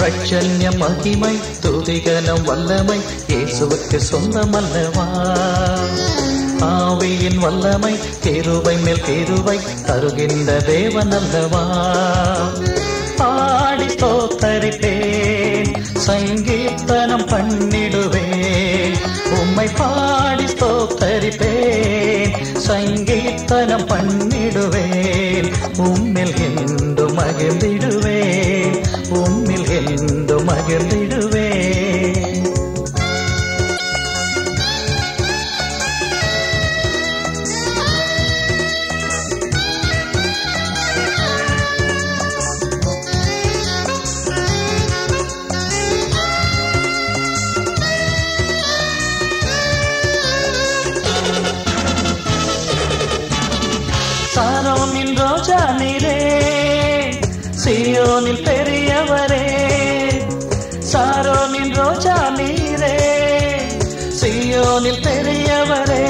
ரட்சண்ய மகிமை துதிகனம் வல்லமை இயேசுவுக்கு சொந்தமல்லவா? ஆவியின் வல்லமை கேருவை மேல் கேருவை தருகின்ற தேவன் அல்லவா? பாடி தோத்தரிப்பேன் சங்கீர்த்தனம் பண்ணிடுவேன். உம்மை பாடி தோத்தரிப்பேன் சங்கீர்த்தனம் பண்ணிடுவேன். உம்மில் என்று மகிழ்ந்திடுவேன் சாரோனின் ரோஜா நீரே சியோனில் பெரியவரே. சாரோனின் ரோஜா நீரே சியோனில் பெரியவரே.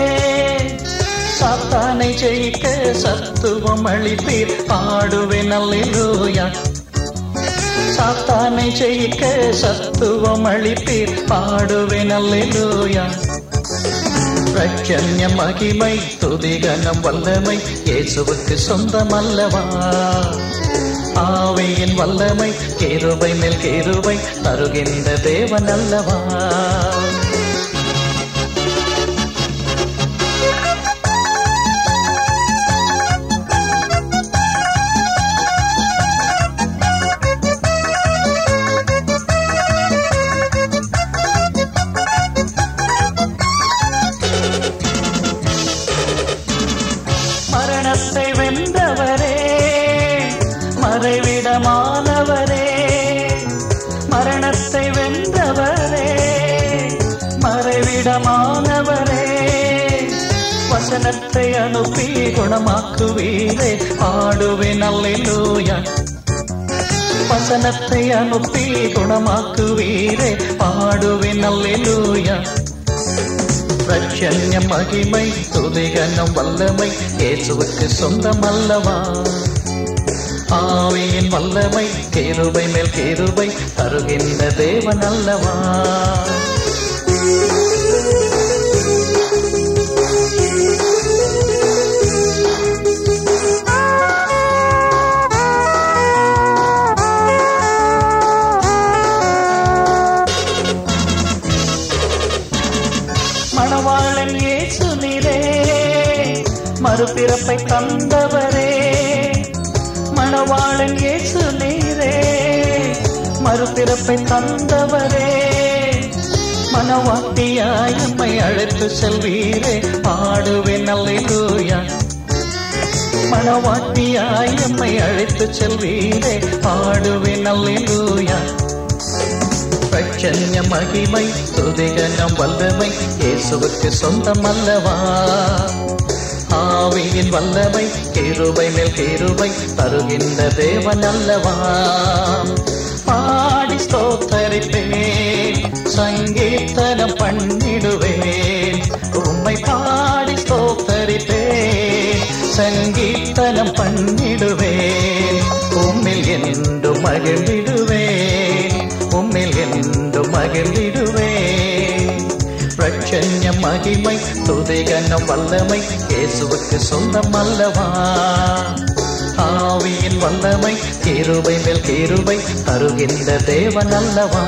சாத்தானை ஜெயிக்க சத்துவம் அளிப்பீர் பாடுவேன் அல்லூயா சாத்தானை ஜெயிக்க சத்துவம் அளிப்பீர் பாடுவேன் அல்லூயா ரட்சண்ய மகிமை துதிகனம் வல்லமை இயேசுவுக்கு சொந்தமல்லவா? ஆவையின் வல்லமை கேருவை மேல் கேருவை தருகின்ற தேவன் அல்லவா? மறைவிடமானவரே வசனத்தை அனுப்பி குணமாக்குவீரே ஆடுவேன் அல்லேலூயா வசனத்தை அனுப்பி குணமாக்குவீரே பாடுவேன் அல்லேலூயா ரட்சண்ய மகிமை துதிகனம் வல்லமை இயேசுவுக்கு சொந்தமல்லவா ஆவியின் வல்லமை கேருவை மேல் கேருவை தருகின்ற தேவன் அல்லவா மணவாளன் ஏசு நீரே மறுபிறப்பை தந்தவரே. மணவாளன் ஏசு நீரே மறுபிறப்பை தந்தவரே. மனவாட்டியாய் எம்மை அழைத்து செல்வீரே. பாடுவேன் அல்லேலூயா. மனவாட்டியாய் எம்மை அழைத்து செல்வீரே. பாடுவேன் அல்லேலூயா. பிரச்சன்ய மகிமை துதிகனம் வல்லமை இயேசுவுக்கு சொந்தம் அல்லவா ஆவியின் வல்லமை கேருவை மேல் கேருவை தருகின்ற தேவன் அல்லவா பாடி ஸ்தோத்தரிப்பேன் சங்கீர்த்தனம் பண்ணிடுவேன் உம்மை பாடி ஸ்தோத்தரிப்பேன் சங்கீர்த்தனம் பண்ணிடுவேன் உம்மில் என்று மகிழ்ந்திடு என்று பிரச்சன்ய மகிமை துதிகனம் வல்லமை இயேசுவுக்கு சொந்தம் அல்லவா? ஆவியின் வல்லமை கேருவை மேல் கேருவை தருகின்ற தேவன் அல்லவா?